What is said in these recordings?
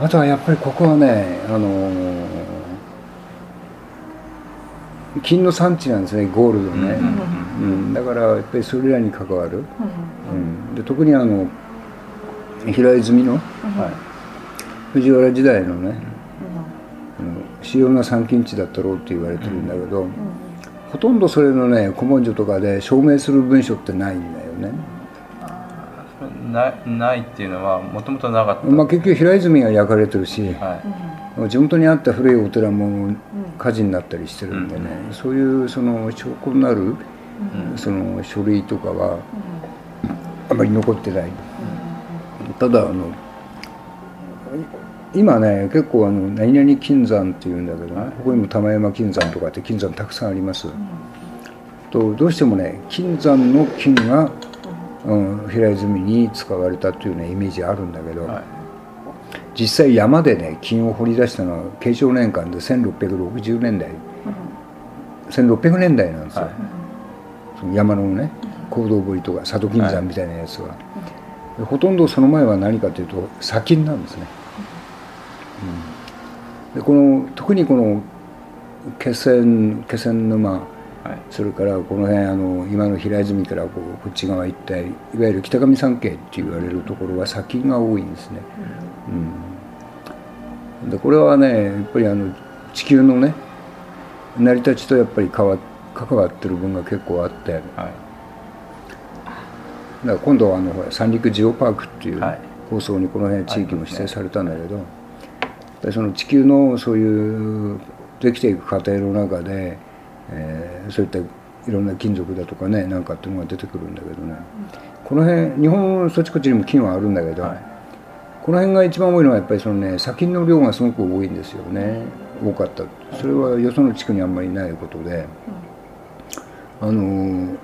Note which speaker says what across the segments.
Speaker 1: あとはやっぱりここはねあのー金の産地なんですねゴールドね、うんだからやっぱりそれらに関わる、うん、で特にあの平泉の
Speaker 2: はい。
Speaker 1: 藤原時代のね、主要な参勤地だったろうって言われてるんだけど、ほとんどそれのね古文書とかで証明する文書ってないんだよね、
Speaker 2: なないっていうのはもともとなかった、
Speaker 1: まあ、結局平泉が焼かれてるし、
Speaker 2: はい。
Speaker 1: 地元にあった古いお寺も火事になったりしてるんでね、そういうその証拠になる、その書類とかはあまり残ってない、ただあの今ね結構あの何々金山っていうんだけど、ねここにも玉山金山とかって金山たくさんあります、とどうしてもね金山の金が、うん、平泉に使われたというねイメージあるんだけど、
Speaker 2: はい。
Speaker 1: 実際山でね金を掘り出したのは慶長年間で1660年代、1600年代なんですよ、
Speaker 2: はい。
Speaker 1: その山のね坑道堀とか佐渡金山みたいなやつは、でほとんどその前は何かというと砂金なんですね、うん。でこの特にこの気仙気仙沼
Speaker 2: はい。
Speaker 1: それからこの辺あの今の平泉からこうこっち側一帯いわゆる北上山系って言われるところは砂金が多いんですね、うん、でこれはねやっぱりあの地球のね成り立ちとやっぱり関わ関わってる分が結構あって。だか
Speaker 2: はい
Speaker 1: ら今度はあの三陸ジオパークっていう
Speaker 2: はい。
Speaker 1: 構想にこの辺地域も指定されたんだけど、でその地球のそういうできていく過程の中で、えーそういったいろんな金属だとかねなんかっていうのが出てくるんだけどね、この辺日本そっちこっちにも金はあるんだけど、
Speaker 2: はい。
Speaker 1: この辺が一番多いのはやっぱりそのね砂金の量がすごく多いんですよね。多かった。それはよその地区にあんまりないことで、あのー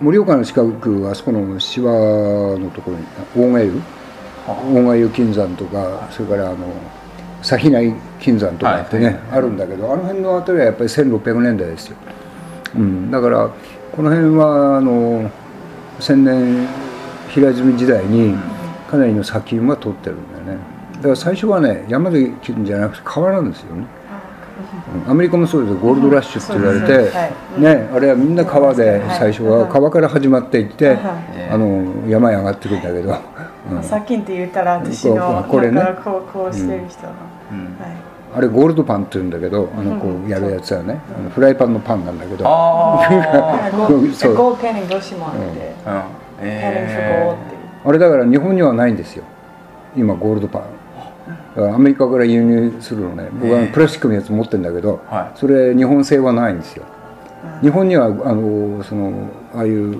Speaker 1: 盛岡の近くあそこのシワのところに大賀湯？大賀湯金山とかそれからあの佐内金山とかってね、
Speaker 2: はい。
Speaker 1: あるんだけどあの辺の辺りはやっぱり1600年代ですよ、うん、だからこの辺はあの千年平泉時代にかなりの砂金は取ってるんだよね。だから最初はね山で切るんじゃなくて川なんですよね、うん。アメリカもそうですよ。ゴールドラッシュって言われて、
Speaker 3: はい。
Speaker 1: ね、あれはみんな川で
Speaker 3: はい。
Speaker 1: 最初は川から始まっていって、
Speaker 3: はい
Speaker 1: あの山へ上がってくるんだけど、うん
Speaker 3: さっきって言ったら私の
Speaker 1: こうこれね。
Speaker 3: だからこうこうしてる人の、
Speaker 2: うん。
Speaker 3: はい
Speaker 1: あれゴールドパンって言うんだけどあのこうやるやつはね。あのフライパンのパンなんだけど。
Speaker 2: ああ
Speaker 3: ゴー。
Speaker 1: そう。
Speaker 3: ゴーペニンどうしもあ
Speaker 1: れだから日本にはないんですよ。今ゴールドパン。アメリカから輸入するのね。僕は
Speaker 2: ええ
Speaker 1: プラスチックのやつ持ってるんだけど、
Speaker 2: はい。
Speaker 1: それ日本製はないんですよ。日本にはあのそのああいう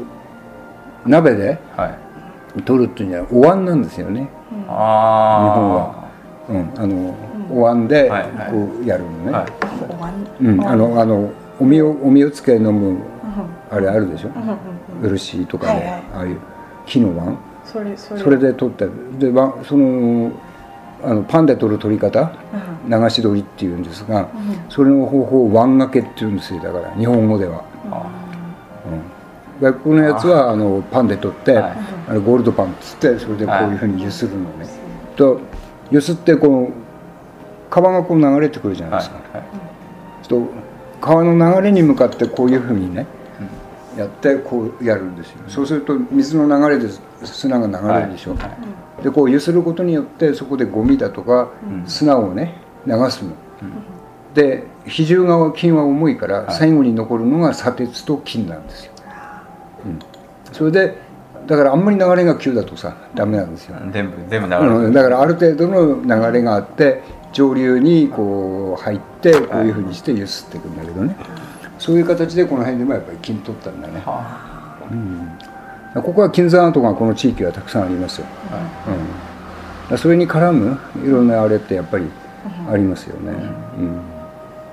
Speaker 1: 鍋で
Speaker 2: ーはい。
Speaker 1: 取るっていうんじゃないお椀なんですよね。
Speaker 2: あ
Speaker 1: うん、あのお椀で
Speaker 2: はい。はい
Speaker 1: こうやるのね、
Speaker 2: はい。
Speaker 1: うん、あのあのおみをおみをつけ飲む
Speaker 3: うん。
Speaker 1: あれあるでしょ、
Speaker 3: う
Speaker 1: とかで、
Speaker 3: はいはい。
Speaker 1: ああいう木の椀？
Speaker 3: それそれ。
Speaker 1: それで取ってでわそのあのパンで取る取り方？流し取りっていうんですが、それの方法を椀掛けっていうんですよ。だから日本語では、うん、外国のやつはあのパンで取って、
Speaker 2: はい。
Speaker 1: あのゴールドパンっつってそれでこういうふうにゆするのね、とゆすってこの川がこう流れてくるじゃない
Speaker 2: はい
Speaker 1: ですか、
Speaker 2: はい
Speaker 1: そうすると川の流れに向かってこういうふうにね、やってこうやるんですよ、そうすると水の流れで砂が流れるでしょ、
Speaker 2: はい
Speaker 1: でこうゆすることによってそこでゴミだとか砂をね流すの、で比重が金は重いから最後に残るのが砂鉄と金なんですよ、うん、それでだからあんまり流れが急だとさダメなんですよ、
Speaker 2: 全部全部流れて
Speaker 1: うん、だからある程度の流れがあって上流にこう入ってこういうふうにしてゆすっていくんだけどね、そういう形でこの辺でもやっぱり金取ったんだね、
Speaker 2: は
Speaker 1: うん、ここは金山跡がこの地域はたくさんありますよ、
Speaker 2: あはい。
Speaker 1: うん、それに絡むいろんなあれってやっぱりありますよね、うん